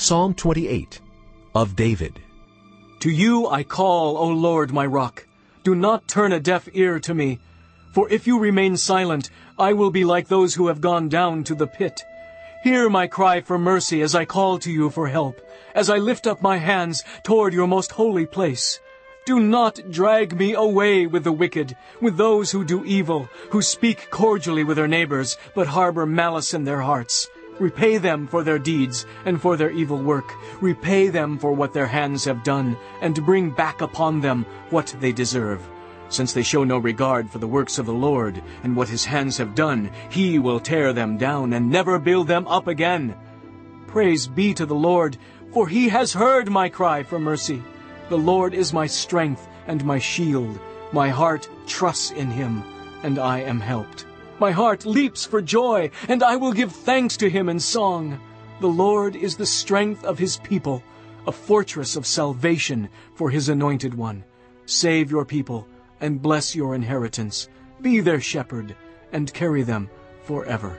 Psalm 28 of David. To you I call, O Lord, my rock. Do not turn a deaf ear to me. For if you remain silent, I will be like those who have gone down to the pit. Hear my cry for mercy as I call to you for help, as I lift up my hands toward your most holy place. Do not drag me away with the wicked, with those who do evil, who speak cordially with their neighbors, but harbor malice in their hearts. Repay them for their deeds and for their evil work. Repay them for what their hands have done, and bring back upon them what they deserve. Since they show no regard for the works of the Lord, and what his hands have done, he will tear them down and never build them up again. Praise be to the Lord, for he has heard my cry for mercy. The Lord is my strength and my shield. My heart trusts in him, and I am helped. My heart leaps for joy, and I will give thanks to him in song. The Lord is the strength of his people, a fortress of salvation for his anointed one. Save your people, and bless your inheritance. Be their shepherd, and carry them forever.